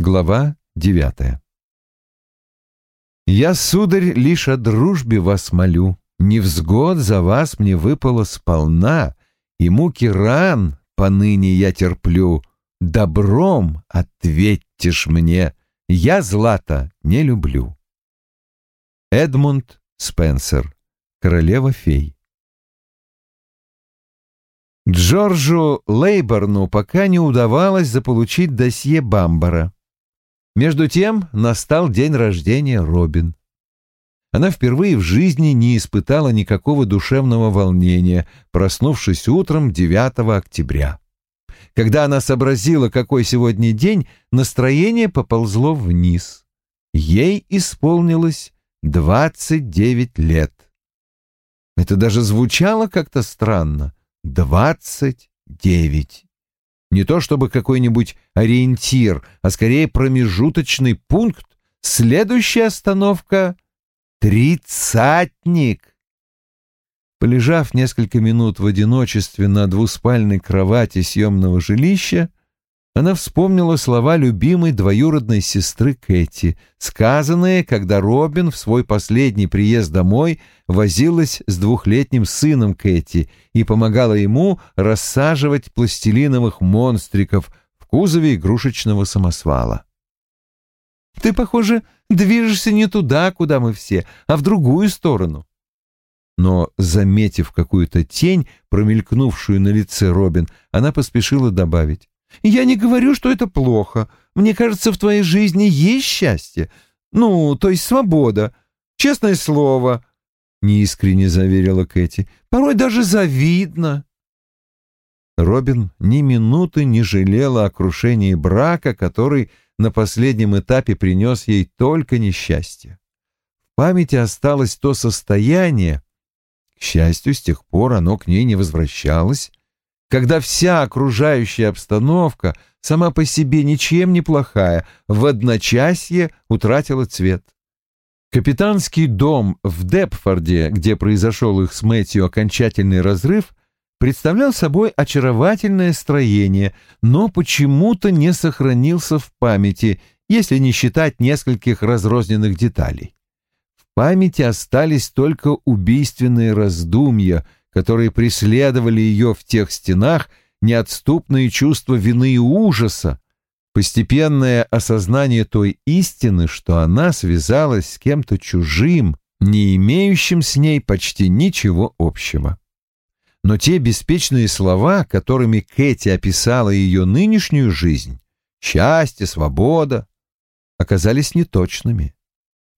Глава девятая. «Я, сударь, лишь о дружбе вас молю, невзгод за вас мне выпало сполна, и муки ран поныне я терплю, добром ответьте ж мне, я злата не люблю». Эдмунд Спенсер, королева-фей Джорджу Лейборну пока не удавалось заполучить досье Бамбара. Между тем настал день рождения Робин. Она впервые в жизни не испытала никакого душевного волнения, проснувшись утром 9 октября. Когда она сообразила, какой сегодня день, настроение поползло вниз. Ей исполнилось 29 лет. Это даже звучало как-то странно. Двадцать девять. Не то чтобы какой-нибудь ориентир, а скорее промежуточный пункт. Следующая остановка — тридцатник. Полежав несколько минут в одиночестве на двуспальной кровати съемного жилища, она вспомнила слова любимой двоюродной сестры Кэти, сказанные, когда Робин в свой последний приезд домой возилась с двухлетним сыном Кэти и помогала ему рассаживать пластилиновых монстриков в кузове игрушечного самосвала. «Ты, похоже, движешься не туда, куда мы все, а в другую сторону». Но, заметив какую-то тень, промелькнувшую на лице Робин, она поспешила добавить. Я не говорю, что это плохо. Мне кажется, в твоей жизни есть счастье. Ну, то есть свобода. Честное слово, — неискренне заверила Кэти. Порой даже завидно. Робин ни минуты не жалела о крушении брака, который на последнем этапе принес ей только несчастье. В памяти осталось то состояние, к счастью, с тех пор оно к ней не возвращалось, когда вся окружающая обстановка, сама по себе ничем не плохая, в одночасье утратила цвет. Капитанский дом в Депфорде, где произошел их с Мэтью окончательный разрыв, представлял собой очаровательное строение, но почему-то не сохранился в памяти, если не считать нескольких разрозненных деталей. В памяти остались только убийственные раздумья — которые преследовали ее в тех стенах, неотступные чувства вины и ужаса, постепенное осознание той истины, что она связалась с кем-то чужим, не имеющим с ней почти ничего общего. Но те беспечные слова, которыми Кэти описала ее нынешнюю жизнь, счастье, свобода, оказались неточными.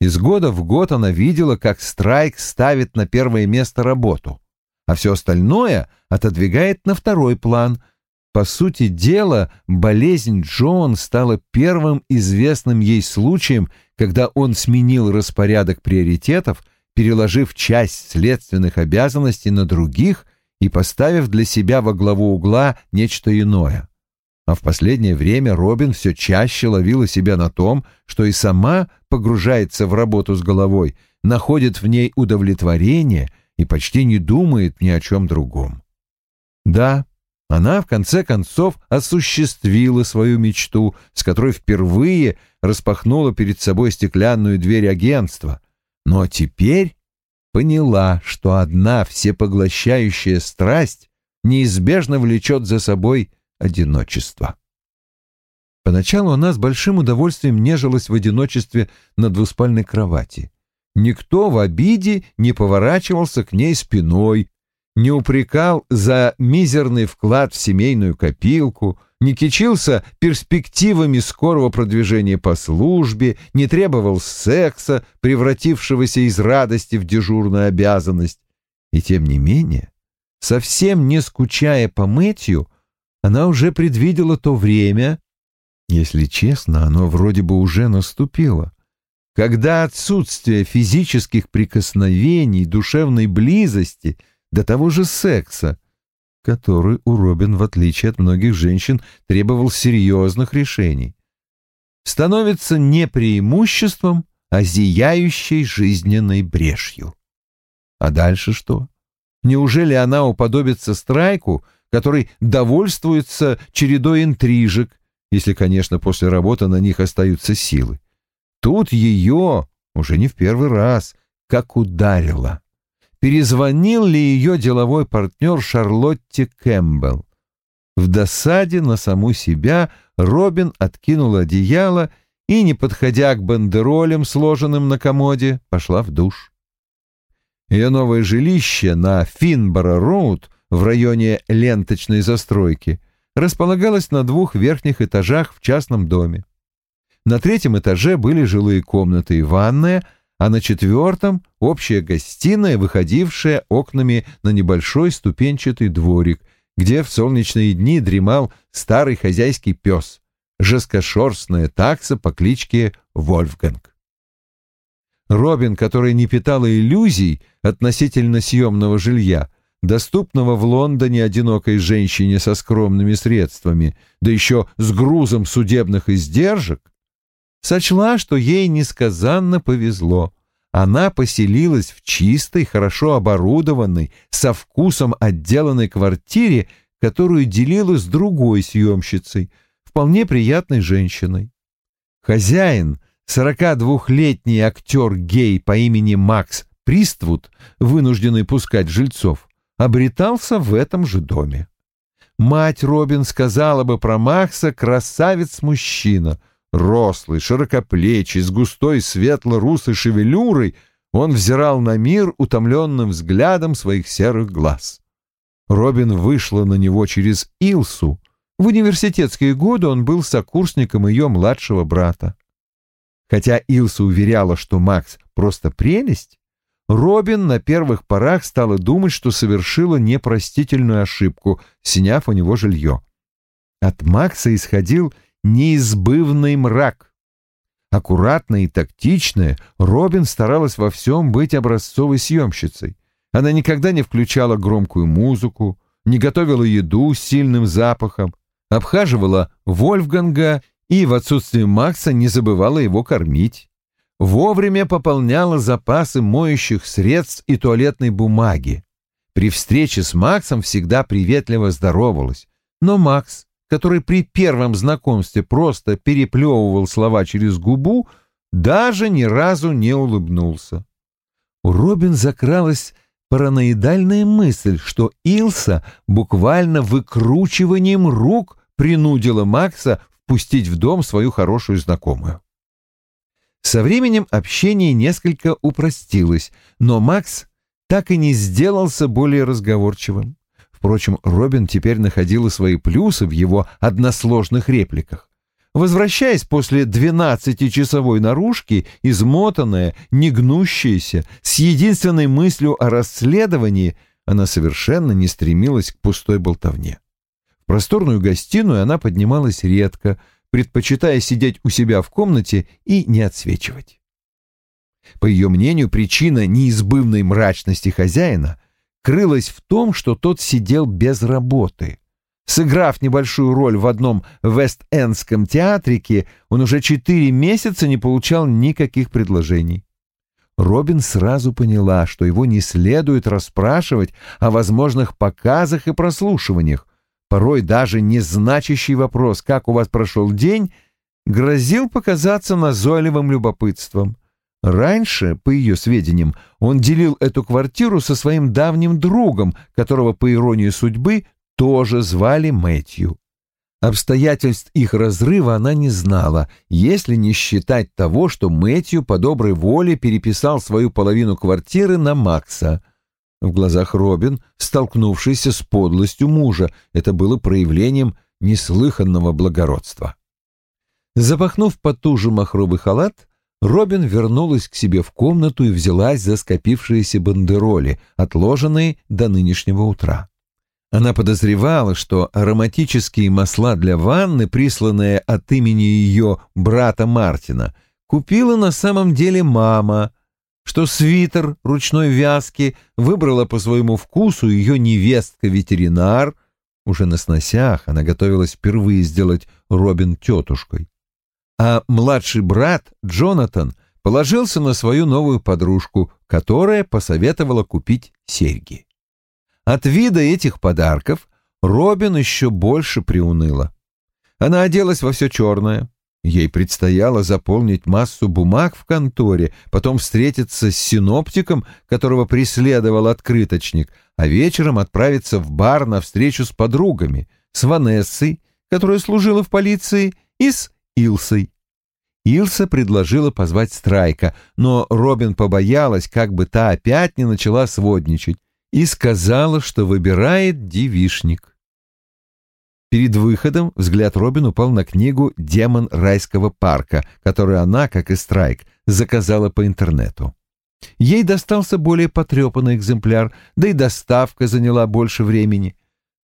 Из года в год она видела, как Страйк ставит на первое место работу а все остальное отодвигает на второй план. По сути дела, болезнь Джон стала первым известным ей случаем, когда он сменил распорядок приоритетов, переложив часть следственных обязанностей на других и поставив для себя во главу угла нечто иное. А в последнее время Робин все чаще ловила себя на том, что и сама погружается в работу с головой, находит в ней удовлетворение — и почти не думает ни о чем другом. Да, она в конце концов осуществила свою мечту, с которой впервые распахнула перед собой стеклянную дверь агентства, но теперь поняла, что одна всепоглощающая страсть неизбежно влечет за собой одиночество. Поначалу она с большим удовольствием нежилась в одиночестве на двуспальной кровати. Никто в обиде не поворачивался к ней спиной, не упрекал за мизерный вклад в семейную копилку, не кичился перспективами скорого продвижения по службе, не требовал секса, превратившегося из радости в дежурную обязанность. И тем не менее, совсем не скучая по Мэтью, она уже предвидела то время, если честно, оно вроде бы уже наступило, когда отсутствие физических прикосновений, душевной близости, до того же секса, который у Робин, в отличие от многих женщин, требовал серьезных решений, становится не преимуществом, а зияющей жизненной брешью. А дальше что? Неужели она уподобится страйку, который довольствуется чередой интрижек, если, конечно, после работы на них остаются силы. Тут ее, уже не в первый раз, как ударило. Перезвонил ли ее деловой партнер Шарлотте Кэмпбелл? В досаде на саму себя Робин откинула одеяло и, не подходя к бандеролям, сложенным на комоде, пошла в душ. Ее новое жилище на Финборо-Роуд в районе ленточной застройки располагалось на двух верхних этажах в частном доме. На третьем этаже были жилые комнаты и ванная, а на четвертом — общая гостиная, выходившая окнами на небольшой ступенчатый дворик, где в солнечные дни дремал старый хозяйский пес, жесткошерстная такса по кличке Вольфганг. Робин, которая не питала иллюзий относительно съемного жилья, доступного в Лондоне одинокой женщине со скромными средствами, да еще с грузом судебных издержек, сочла, что ей несказанно повезло. Она поселилась в чистой, хорошо оборудованной, со вкусом отделанной квартире, которую делила с другой съемщицей, вполне приятной женщиной. Хозяин, 42-летний актер-гей по имени Макс Приствуд, вынужденный пускать жильцов, обретался в этом же доме. Мать Робин сказала бы про Макса «красавец-мужчина», рослый, широкоплечий, с густой светло-русой шевелюрой, он взирал на мир утомленным взглядом своих серых глаз. Робин вышла на него через Илсу. В университетские годы он был сокурсником ее младшего брата. Хотя Илса уверяла, что Макс просто прелесть, Робин на первых порах стала думать, что совершила непростительную ошибку, сняв у него жилье. От Макса исходил неизбывный мрак. Аккуратная и тактичная, Робин старалась во всем быть образцовой съемщицей. Она никогда не включала громкую музыку, не готовила еду с сильным запахом, обхаживала Вольфганга и в отсутствие Макса не забывала его кормить. Вовремя пополняла запасы моющих средств и туалетной бумаги. При встрече с Максом всегда приветливо здоровалась. Но Макс который при первом знакомстве просто переплевывал слова через губу, даже ни разу не улыбнулся. У Робин закралась параноидальная мысль, что Илса буквально выкручиванием рук принудила Макса впустить в дом свою хорошую знакомую. Со временем общение несколько упростилось, но Макс так и не сделался более разговорчивым. Впрочем, Робин теперь находила свои плюсы в его односложных репликах. Возвращаясь после двенадцатичасовой наружки, измотанная, негнущаяся, с единственной мыслью о расследовании, она совершенно не стремилась к пустой болтовне. В просторную гостиную она поднималась редко, предпочитая сидеть у себя в комнате и не отсвечивать. По ее мнению, причина неизбывной мрачности хозяина крылась в том, что тот сидел без работы. Сыграв небольшую роль в одном Вест-Эндском театрике, он уже четыре месяца не получал никаких предложений. Робин сразу поняла, что его не следует расспрашивать о возможных показах и прослушиваниях. Порой даже незначащий вопрос «Как у вас прошел день?» грозил показаться назойливым любопытством. Раньше, по ее сведениям, он делил эту квартиру со своим давним другом, которого, по иронии судьбы, тоже звали Мэтью. Обстоятельств их разрыва она не знала, если не считать того, что Мэтью по доброй воле переписал свою половину квартиры на Макса. В глазах Робин, столкнувшийся с подлостью мужа, это было проявлением неслыханного благородства. Запахнув потуже махровый халат, Робин вернулась к себе в комнату и взялась за скопившиеся бандероли, отложенные до нынешнего утра. Она подозревала, что ароматические масла для ванны, присланные от имени ее брата Мартина, купила на самом деле мама, что свитер ручной вязки выбрала по своему вкусу ее невестка-ветеринар, уже на сносях она готовилась впервые сделать Робин тетушкой а младший брат Джонатан положился на свою новую подружку, которая посоветовала купить серьги. От вида этих подарков Робин еще больше приуныла. Она оделась во все черное. Ей предстояло заполнить массу бумаг в конторе, потом встретиться с синоптиком, которого преследовал открыточник, а вечером отправиться в бар на встречу с подругами, с Ванессой, которая служила в полиции, и с Илсой. Илса предложила позвать Страйка, но Робин побоялась, как бы та опять не начала сводничать, и сказала, что выбирает девишник. Перед выходом взгляд Робин упал на книгу «Демон райского парка», которую она, как и Страйк, заказала по интернету. Ей достался более потрепанный экземпляр, да и доставка заняла больше времени.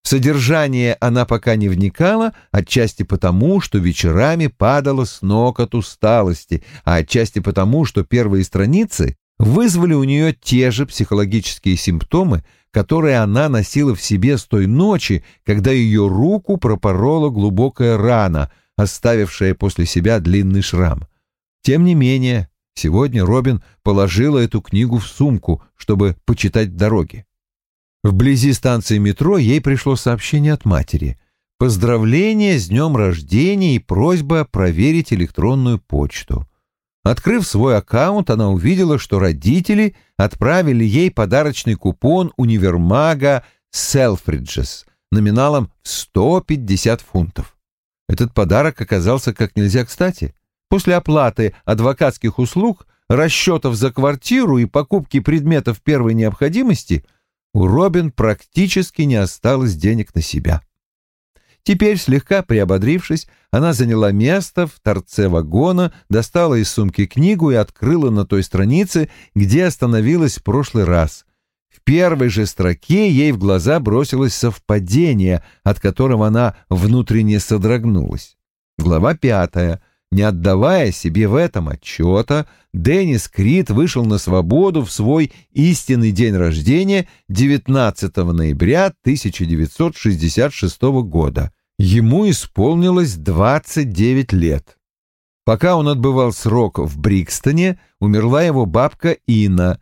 В содержание она пока не вникала, отчасти потому, что вечерами падала с ног от усталости, а отчасти потому, что первые страницы вызвали у нее те же психологические симптомы, которые она носила в себе с той ночи, когда ее руку пропорола глубокая рана, оставившая после себя длинный шрам. Тем не менее, сегодня Робин положила эту книгу в сумку, чтобы почитать в дороге. Вблизи станции метро ей пришло сообщение от матери. Поздравление с днем рождения и просьба проверить электронную почту. Открыв свой аккаунт, она увидела, что родители отправили ей подарочный купон универмага Селфриджес номиналом 150 фунтов. Этот подарок оказался как нельзя кстати. После оплаты адвокатских услуг, расчетов за квартиру и покупки предметов первой необходимости у Робин практически не осталось денег на себя. Теперь, слегка приободрившись, она заняла место в торце вагона, достала из сумки книгу и открыла на той странице, где остановилась в прошлый раз. В первой же строке ей в глаза бросилось совпадение, от которого она внутренне содрогнулась. Глава пятая. Не отдавая себе в этом отчета, Деннис Крид вышел на свободу в свой истинный день рождения 19 ноября 1966 года. Ему исполнилось 29 лет. Пока он отбывал срок в Брикстоне, умерла его бабка Инна,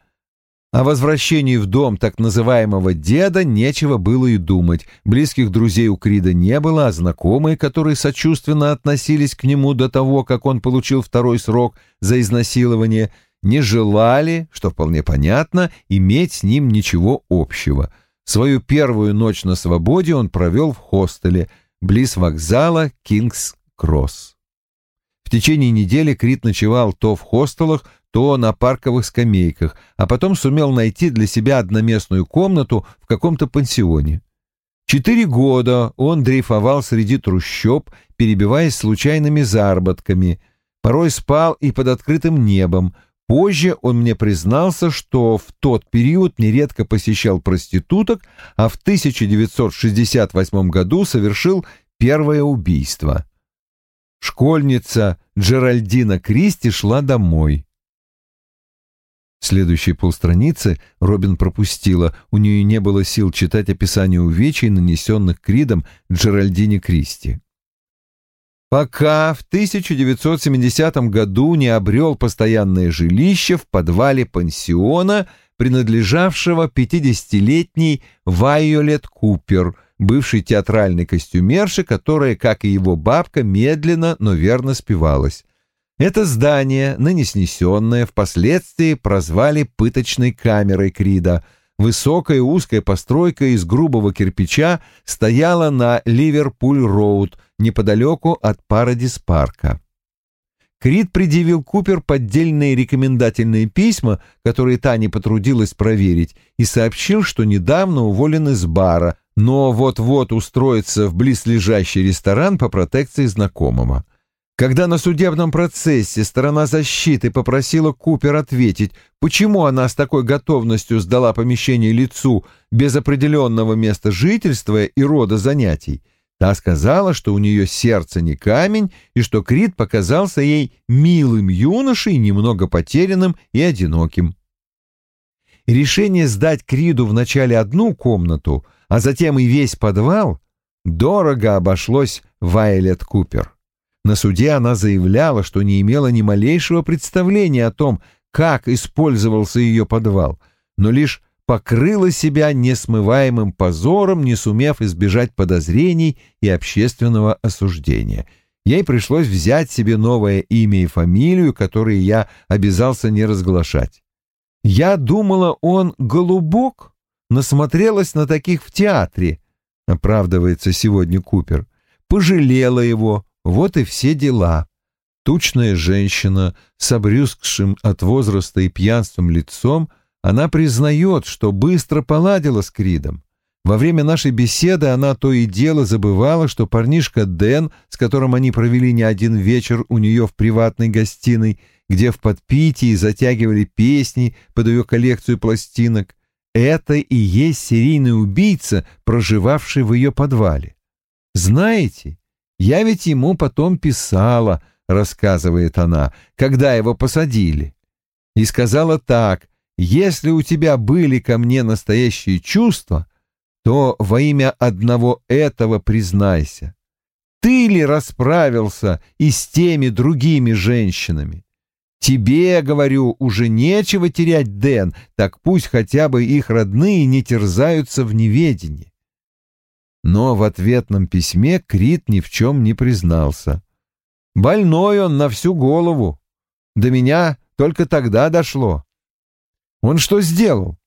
о возвращении в дом так называемого деда нечего было и думать. Близких друзей у Крида не было, а знакомые, которые сочувственно относились к нему до того, как он получил второй срок за изнасилование, не желали, что вполне понятно, иметь с ним ничего общего. Свою первую ночь на свободе он провел в хостеле, близ вокзала Кингс-Кросс. В течение недели Крит ночевал то в хостелах, то на парковых скамейках, а потом сумел найти для себя одноместную комнату в каком-то пансионе. Четыре года он дрейфовал среди трущоб, перебиваясь случайными заработками, порой спал и под открытым небом. Позже он мне признался, что в тот период нередко посещал проституток, а в 1968 году совершил первое убийство. Школьница Джеральдина Кристи шла домой. Следующие полстраницы Робин пропустила, у нее не было сил читать описание увечий, нанесенных Кридом Джеральдине Кристи. Пока в 1970 году не обрел постоянное жилище в подвале пансиона, принадлежавшего 50-летней Вайолет Купер, бывшей театральной костюмерши, которая, как и его бабка, медленно, но верно спивалась. Это здание, ныне снесенное, впоследствии прозвали пыточной камерой Крида. Высокая узкая постройка из грубого кирпича стояла на Ливерпуль-роуд, неподалеку от Парадис-парка. Крид предъявил Купер поддельные рекомендательные письма, которые та не потрудилась проверить, и сообщил, что недавно уволен из бара, но вот-вот устроится в близлежащий ресторан по протекции знакомого. Когда на судебном процессе сторона защиты попросила Купер ответить, почему она с такой готовностью сдала помещение лицу без определенного места жительства и рода занятий, та сказала, что у нее сердце не камень и что Крит показался ей милым юношей, немного потерянным и одиноким. Решение сдать Криду вначале одну комнату, а затем и весь подвал, дорого обошлось Вайлет Купер. На суде она заявляла, что не имела ни малейшего представления о том, как использовался ее подвал, но лишь покрыла себя несмываемым позором, не сумев избежать подозрений и общественного осуждения. Ей пришлось взять себе новое имя и фамилию, которые я обязался не разглашать. Я думала, он голубок, насмотрелась на таких в театре, оправдывается сегодня Купер. Пожалела его, вот и все дела. Тучная женщина с обрюзгшим от возраста и пьянством лицом, она признает, что быстро поладила с Кридом. Во время нашей беседы она то и дело забывала, что парнишка Дэн, с которым они провели не один вечер у нее в приватной гостиной, где в подпитии затягивали песни под ее коллекцию пластинок, это и есть серийный убийца, проживавший в ее подвале. Знаете, я ведь ему потом писала, рассказывает она, когда его посадили. И сказала так, если у тебя были ко мне настоящие чувства, то во имя одного этого признайся. Ты ли расправился и с теми другими женщинами? Тебе, говорю, уже нечего терять, Дэн, так пусть хотя бы их родные не терзаются в неведении. Но в ответном письме Крит ни в чем не признался. Больной он на всю голову. До меня только тогда дошло. Он что сделал?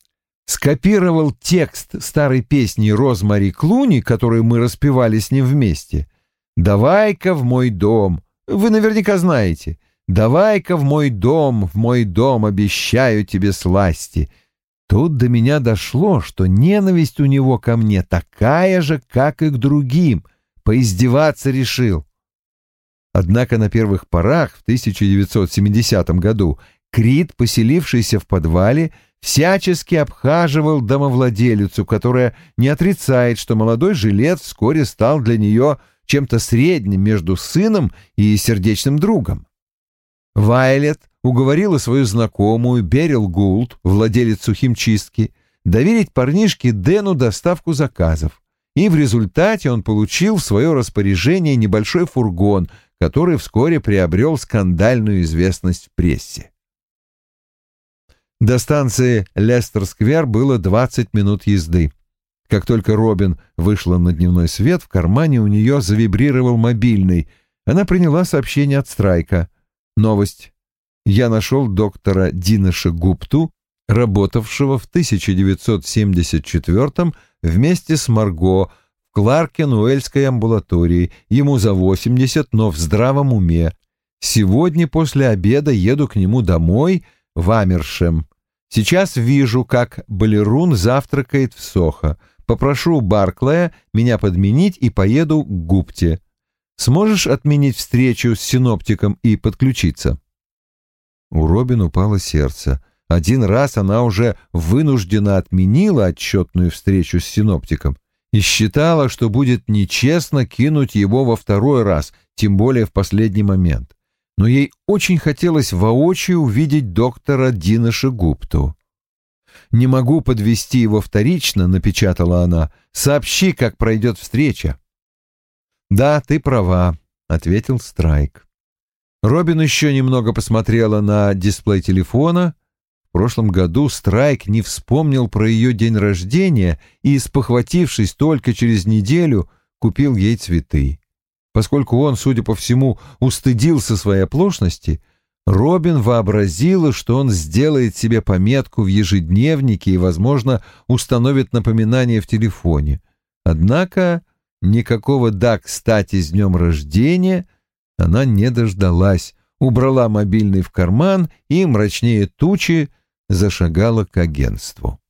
Скопировал текст старой песни Розмари Клуни, которую мы распевали с ним вместе. «Давай-ка в мой дом». Вы наверняка знаете — Давай-ка в мой дом, в мой дом, обещаю тебе сласти. Тут до меня дошло, что ненависть у него ко мне такая же, как и к другим. Поиздеваться решил. Однако на первых порах в 1970 году Крит, поселившийся в подвале, всячески обхаживал домовладелицу, которая не отрицает, что молодой жилет вскоре стал для нее чем-то средним между сыном и сердечным другом. Вайлет уговорила свою знакомую Берил Гулд, владелицу химчистки, доверить парнишке Дэну доставку заказов, и в результате он получил в свое распоряжение небольшой фургон, который вскоре приобрел скандальную известность в прессе. До станции Лестер-сквер было 20 минут езды. Как только Робин вышла на дневной свет, в кармане у нее завибрировал мобильный. Она приняла сообщение от Страйка — Новость. Я нашел доктора Динаша Гупту, работавшего в 1974 вместе с Марго в Кларкен-Уэльской амбулатории. Ему за 80, но в здравом уме. Сегодня после обеда еду к нему домой в Амершем. Сейчас вижу, как балерун завтракает в Сохо. Попрошу Барклая меня подменить и поеду к Гупте. Сможешь отменить встречу с синоптиком и подключиться?» У Робин упало сердце. Один раз она уже вынуждена отменила отчетную встречу с синоптиком и считала, что будет нечестно кинуть его во второй раз, тем более в последний момент. Но ей очень хотелось воочию увидеть доктора Дина Шигупту. «Не могу подвести его вторично», — напечатала она. «Сообщи, как пройдет встреча». «Да, ты права», — ответил Страйк. Робин еще немного посмотрела на дисплей телефона. В прошлом году Страйк не вспомнил про ее день рождения и, спохватившись только через неделю, купил ей цветы. Поскольку он, судя по всему, устыдился своей оплошности, Робин вообразила, что он сделает себе пометку в ежедневнике и, возможно, установит напоминание в телефоне. Однако Никакого «да, кстати, с днем рождения» она не дождалась, убрала мобильный в карман и, мрачнее тучи, зашагала к агентству.